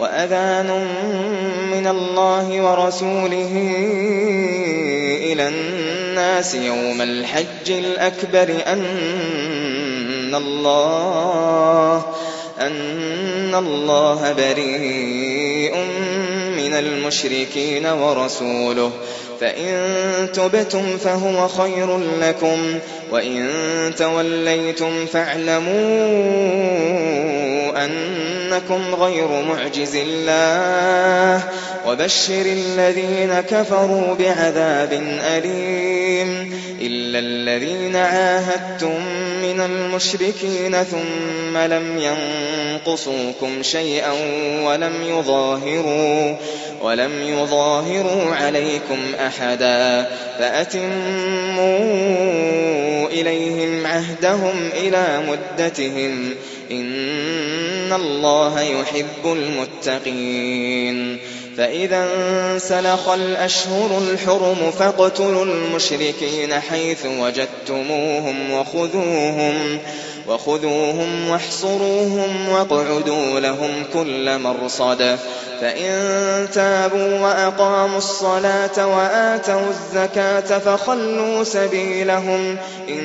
وأذان من الله ورسوله إلى الناس يوم الحج الأكبر أن الله أن الله بريء من المشركين ورسوله. فإن تبتم فهو خير لكم وإن توليتم فاعلموا أنكم غير معجز الله وبشر الذين كفروا بعذاب أليم إلا الذين عاهدتم من المشركين ثم لم ينقصوكم شيئا ولم يظاهروا ولم يظاهروا عليكم أحدا فأتموا إليهم عهدهم إلى مدتهم إن الله يحب المتقين فإذا انسلخ الأشهر الحرم فاقتلوا المشركين حيث وجدتموهم وخذوهم وخذوهم واحصروهم واقعدوا لهم كل مرصد فإن تابوا وأقاموا الصلاة وآتوا الزكاة فخلوا سبيلهم إن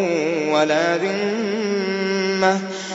ولا ذمة.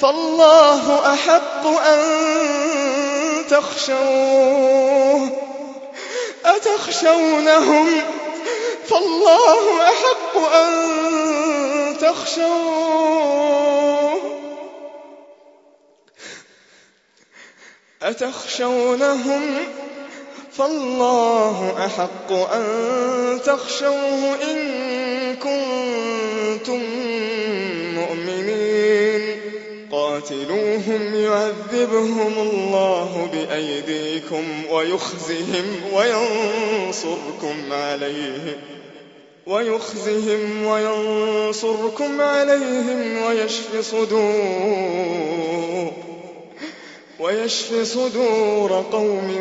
فالله أحق أن تخشوه. أتخشونهم؟ فالله أحق أن تخشوه. أتخشونهم؟ فالله أحق أن تخشوه إن كنتم قاتلوهم يعذبهم الله بأيديكم ويخزهم وينصركم عليهم ويخزهم وينصركم عليهم ويشف صدور ويشف صدور قوم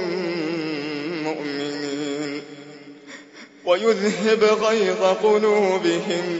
مؤمنين ويذهب غيظ قلوبهم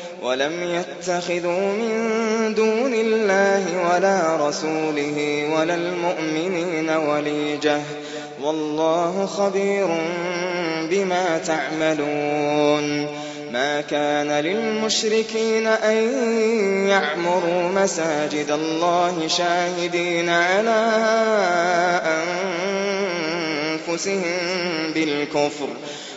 ولم يتخذوا من دون الله ولا رسوله ولا المؤمنين وليجة. والله خبير بما تعملون. ما كان للمشركين أن يعمروا مساجد الله شاهدين على أنفسهم بالكفر.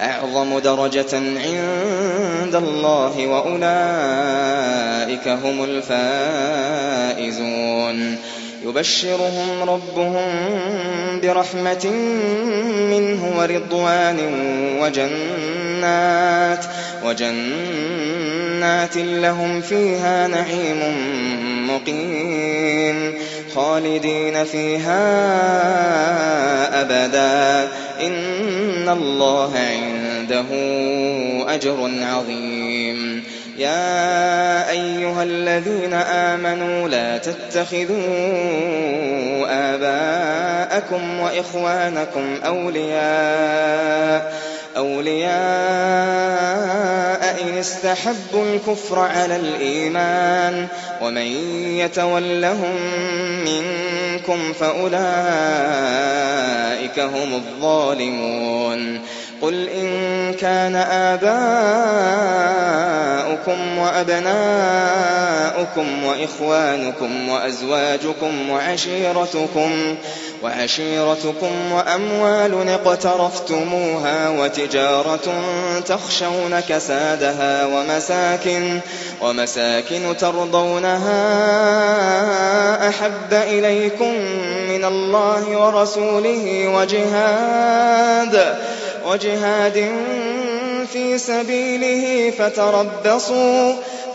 أعظم درجة عند الله وأولئك هم الفائزون. يبشرهم ربهم برحمة منه ورضوان وجنات وجنات لهم فيها نعيم مقيم خالدين فيها أبدا. إن الله عنده أجر عظيم. يا أيها الذين آمنوا لا تتخذوا آباءكم وإخوانكم أولياء أولياء إن استحبوا الكفر على الإيمان ومن يتولهم منكم فأولئك هم الظالمون. قل إن كان آباؤكم وأبناؤكم وإخوانكم وأزواجكم وعشيرتكم وعشيرتكم وأموال اقترفتموها وتجارة تخشون كسادها ومساكن ومساكن ترضونها أحب إليكم من الله ورسوله وجهاد وجهاد في سبيله فتربصوا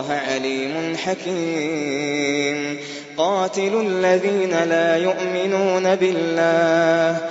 الله عليم حكيم. قاتلوا الذين لا يؤمنون بالله.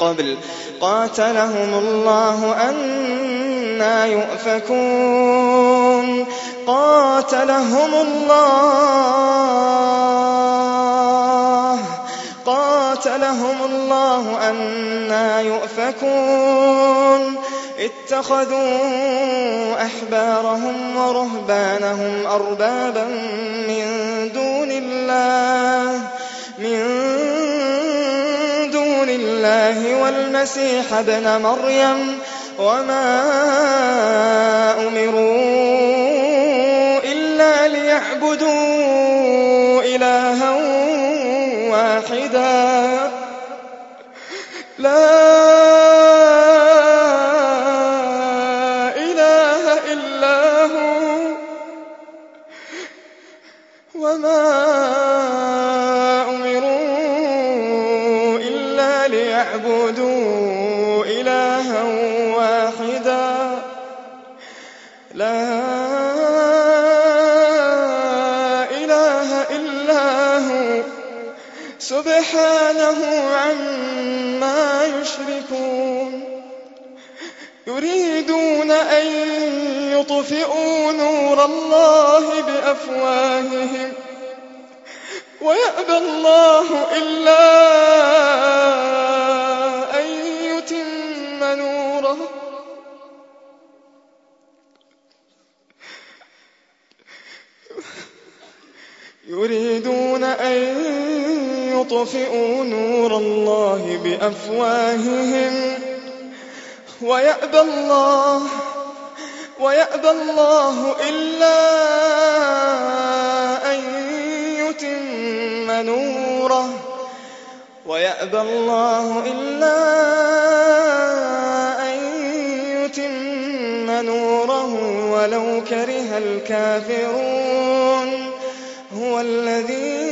قبل قاتلهم الله أنا يؤفكون. قاتلهم الله قاتلهم الله أنا يؤفكون. اتخذوا أحبارهم ورهبانهم أربابا من دون الله من الله والمسيح ابن مريم وما أمروا إلا ليعبدوا إلها واحدا. لا إله إلا هو. وما سبحانه عما يشركون يريدون أن يطفئوا نور الله بأفواههم ويأبى الله إلا أن يتم نوره يريدون أن يطفئوا نور الله بأفواههم ويأبى الله ويأبى الله إلا أن يتم نوره ويأبى الله إلا أن يتم نوره ولو كره الكافرون. هو الذي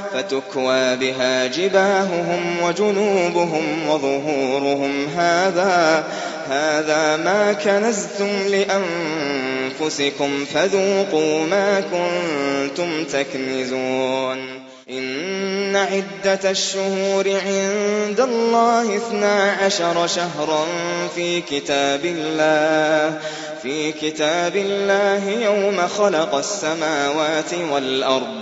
فتكوى بها جباههم وجنوبهم وظهورهم. هذا هذا ما كنزتم لأنفسكم فذوقوا ما كنتم تكنزون. إن عدة الشهور عند الله اثنا عشر شهرا في كتاب الله في كتاب الله يوم خلق السماوات والأرض.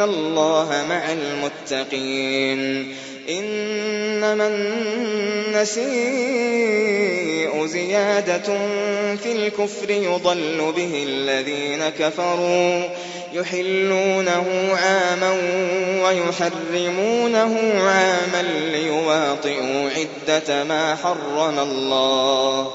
أن الله مع المتقين إنما النسيء زيادة في الكفر يضل به الذين كفروا يحلونه عاما ويحرمونه عاما ليواطئوا عدة ما حرم الله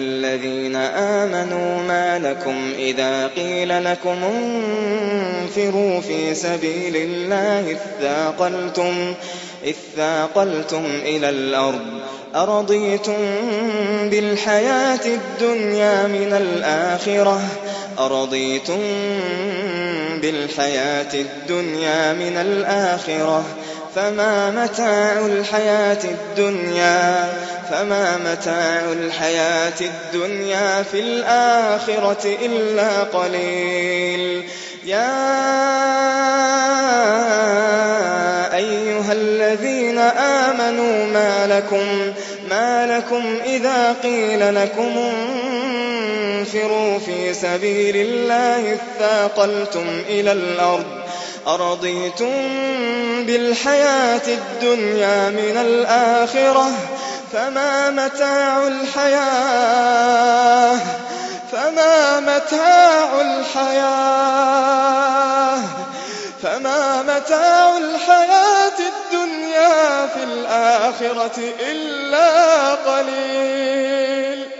الذين آمنوا ما لكم إذا قيل لكم انفروا في سبيل الله اثاقلتم اثاقلتم إلى الأرض أرضيتم بالحياة الدنيا من الآخرة أرضيتم بالحياة الدنيا من الآخرة فما متاع الحياة الدنيا فما متاع الحياة الدنيا في الآخرة إلا قليل. يا أيها الذين آمنوا ما لكم ما لكم إذا قيل لكم انفروا في سبيل الله اثاقلتم إلى الأرض أرضيتم بالحياة الدنيا من الآخرة؟ فما متاع الحياة؟ فما متاع الحياة؟ فما متاع الحياة الدنيا في الآخرة إلا قليل.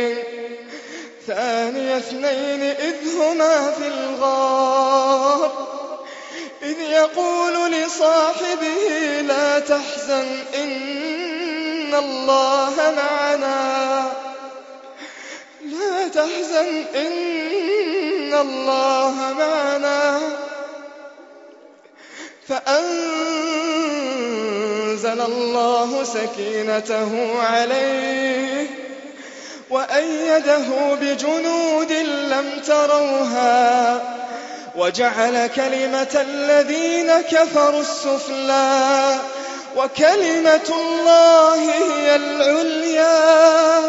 ثاني اثنين إذ هما في الغار إذ يقول لصاحبه لا تحزن إن الله معنا. لا تحزن إن الله معنا. فأنزل الله سكينته عليه وأيده بجنود لم تروها وجعل كلمة الذين كفروا السفلى وكلمة الله هي العليا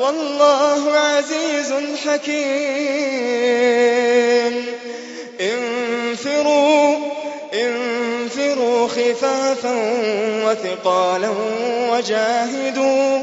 والله عزيز حكيم. انفروا انفروا خفافا وثقالا وجاهدوا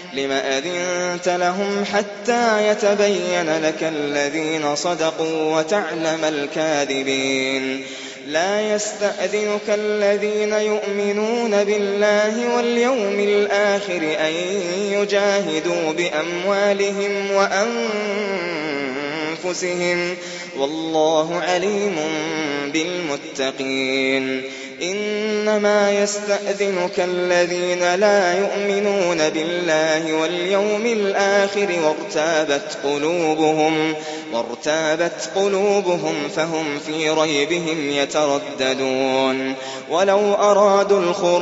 لم أذنت لهم حتى يتبين لك الذين صدقوا وتعلم الكاذبين. لا يستأذنك الذين يؤمنون بالله واليوم الآخر أن يجاهدوا بأموالهم وأنفسهم. والله عليم بالمتقين. إنما يستأذنك الذين لا يؤمنون بالله واليوم الآخر وارتابت قلوبهم وارتابت قلوبهم فهم في ريبهم يترددون. ولو أرادوا الخروج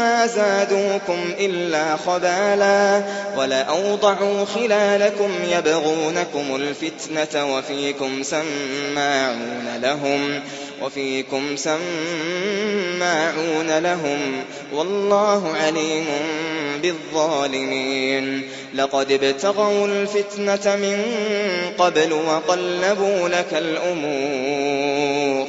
ما زادوكم إلا خبالا ولأوضعوا خلالكم يبغونكم الفتنة وفيكم سماعون لهم وفيكم سماعون لهم والله عليم بالظالمين لقد ابتغوا الفتنة من قبل وقلبوا لك الأمور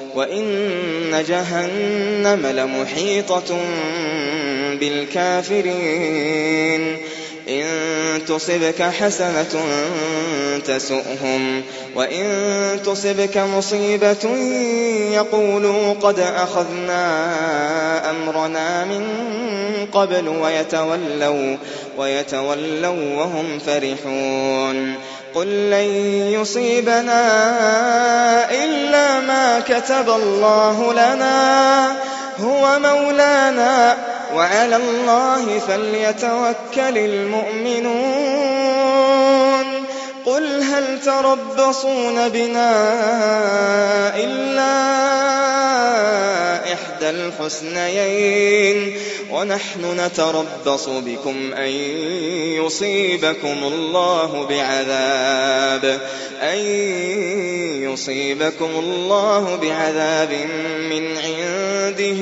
وإن جهنم لمحيطة بالكافرين إن تصبك حسنة تسؤهم وإن تصبك مصيبة يقولوا قد أخذنا أمرنا من قبل ويتولوا, ويتولوا وهم فرحون قل لن يصيبنا إلا ما كتب الله لنا هو مولانا وعلى الله فليتوكل المؤمنون قل هل تربصون بنا إلا إحدى الحسنيين ونحن نتربص بكم أن يصيبكم الله بعذاب أن يصيبكم الله بعذاب من عنده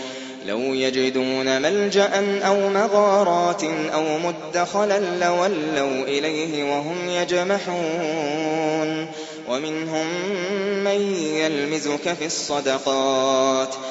لَوْ يَجِدُونَ مَلْجَأً أَوْ مَغَارَاتٍ أَوْ مُدَّخَلًا لَّوَلَّوْا إِلَيْهِ وَهُمْ يَجْمَحُونَ. وَمِنْهُم مَّن يَلْمِزُكَ فِي الصَّدَقَاتِ.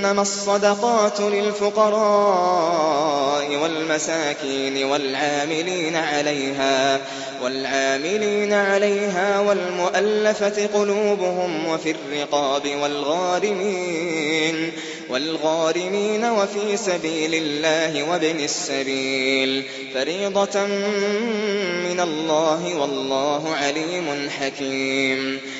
إِنَّمَا الصَّدَقَاتُ لِلْفُقَرَاءِ وَالْمَسَاكِينِ وَالْعَامِلِينَ عَلَيْهَا والعاملين عليها والمؤلفة قلوبهم وفي الرقاب والغارمين والغارمين وفي سبيل الله وابن السبيل. فريضة من الله والله عليم حكيم.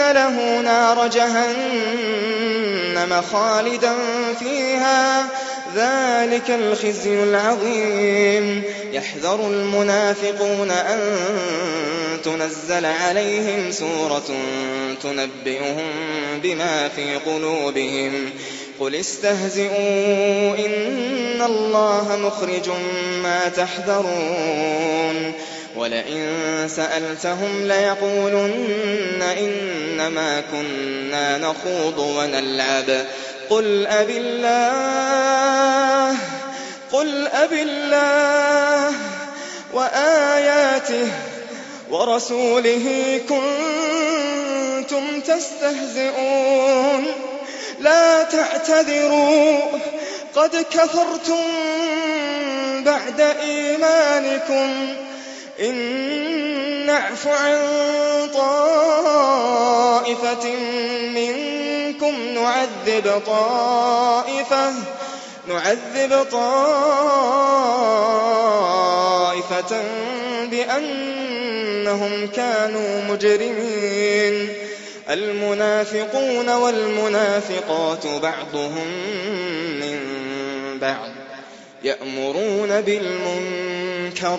له نار جهنم خالدا فيها. ذلك الخزي العظيم. يحذر المنافقون أن تنزل عليهم سورة تنبئهم بما في قلوبهم. قل استهزئوا إن الله مخرج ما تحذرون. ولئن سألتهم ليقولن إنما كنا نخوض ونلعب. قل أب الله قل أب الله وآياته ورسوله كنتم تستهزئون. لا تعتذروا قد كفرتم بعد إيمانكم. إن نعف عن طائفة منكم نعذب طائفة نعذب طائفة بأنهم كانوا مجرمين. المنافقون والمنافقات بعضهم من بعض يأمرون بالمنكر.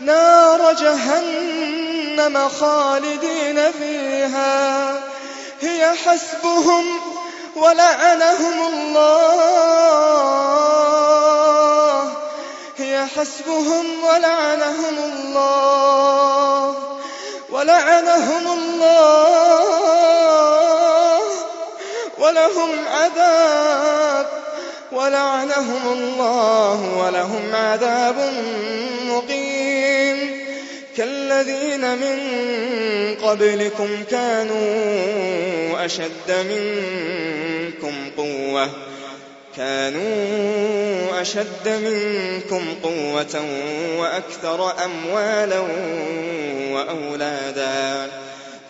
نار جهنم خالدين فيها. هي حسبهم ولعنهم الله. هي حسبهم ولعنهم الله. ولعنهم الله. ولهم عذاب وَلَعَنَهُمُ اللَّهُ وَلَهُمْ عَذَابٌ مُّقِيمٌ. كَالَّذِينَ مِن قَبْلِكُمْ كَانُوا أَشَدَّ مِنكُمْ قُوَّةً كانوا أشد منكم قوة وأكثر أموالا وأولادا.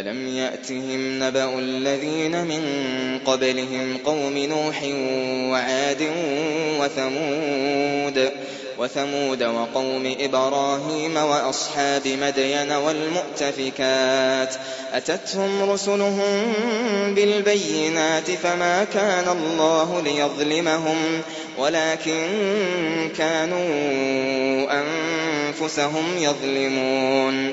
ألم يأتهم نبأ الذين من قبلهم قوم نوح وعاد وثمود وثمود وقوم إبراهيم وأصحاب مدين والمؤتفكات أتتهم رسلهم بالبينات فما كان الله ليظلمهم ولكن كانوا أنفسهم يظلمون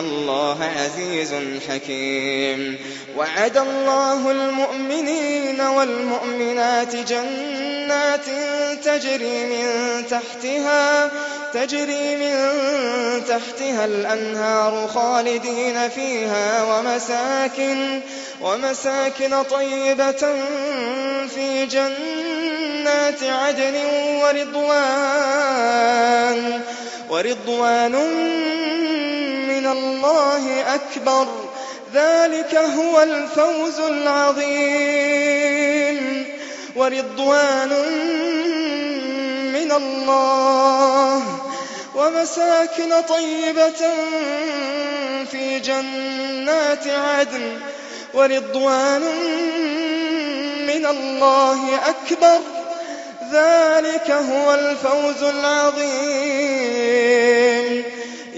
الله عزيز حكيم. وعد الله المؤمنين والمؤمنات جنات تجري من تحتها تجري من تحتها الأنهار خالدين فيها ومساكن ومساكن طيبة في جنات عدن ورضوان ورضوان الله أكبر. ذلك هو الفوز العظيم. ورضوان من الله. ومساكن طيبة في جنات عدن. ورضوان من الله أكبر. ذلك هو الفوز العظيم.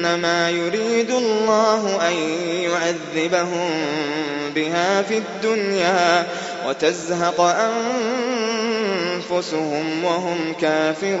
إنما يريد الله أن يعذبهم بها في الدنيا وتزهق أنفسهم وهم كافرون.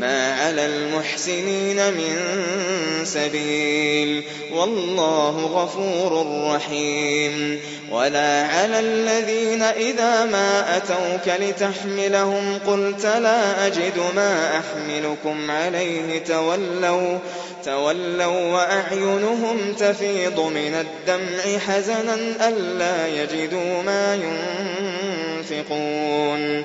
ما على المحسنين من سبيل والله غفور رحيم ولا على الذين إذا ما أتوك لتحملهم قلت لا أجد ما أحملكم عليه تولوا تولوا وأعينهم تفيض من الدمع حزنا ألا يجدوا ما ينفقون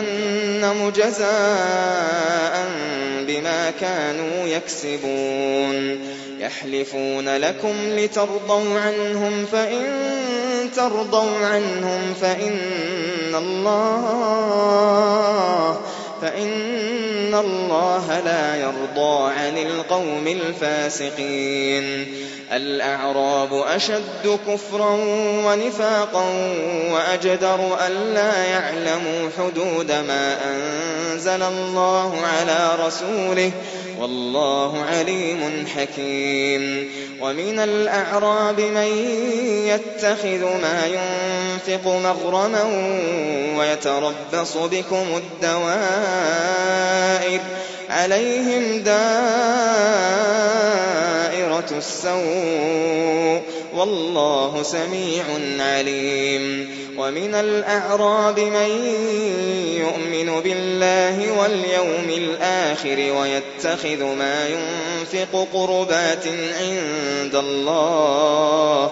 جزاء بما كانوا يكسبون. يحلفون لكم لترضوا عنهم فإن ترضوا عنهم فإن الله فإن الله لا يرضى عن القوم الفاسقين. الأعراب أشد كفرا ونفاقا وأجدر ألا يعلموا حدود ما أنزل الله على رسوله والله عليم حكيم. ومن الأعراب من يتخذ ما ينفق مغرما ويتربص بكم الدوائر عليهم دائرة السوء والله سميع عليم ومن الأعراب من يؤمن بالله واليوم الآخر ويتخذ ما ينفق قربات عند الله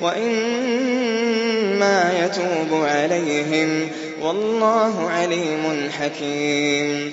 وإما يتوب عليهم والله عليم حكيم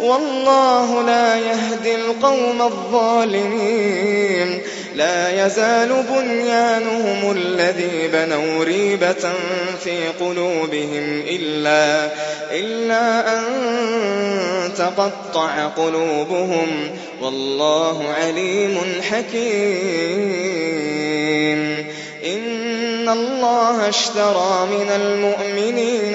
والله لا يهدي القوم الظالمين. لا يزال بنيانهم الذي بنوا ريبة في قلوبهم إلا, إلا أن تقطع قلوبهم. والله عليم حكيم. إن الله اشترى من المؤمنين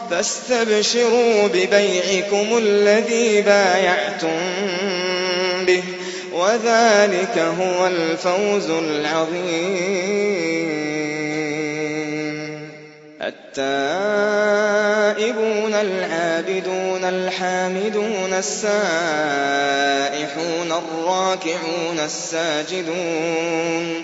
فاستبشروا ببيعكم الذي بايعتم به وذلك هو الفوز العظيم. التائبون العابدون الحامدون السائحون الراكعون الساجدون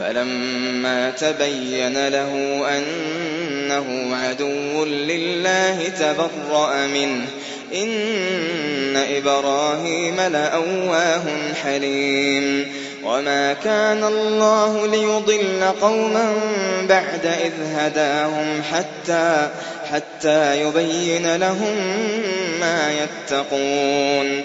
فلما تبين له أنه عدو لله تبرأ منه. إن إبراهيم لأواه حليم. وما كان الله ليضل قوما بعد إذ هداهم حتى حتى يبين لهم ما يتقون.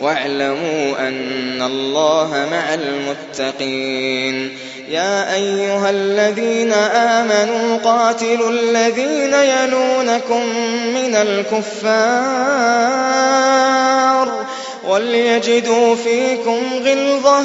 واعلموا أن الله مع المتقين. يا أيها الذين آمنوا قاتلوا الذين يلونكم من الكفار وليجدوا فيكم غلظة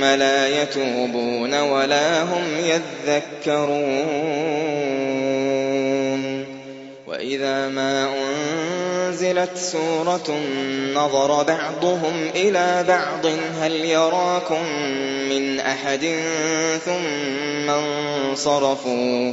ثم لا يتوبون ولا هم يذكرون. وإذا ما أنزلت سورة نظر بعضهم إلى بعض هل يراكم من أحد ثم انصرفوا؟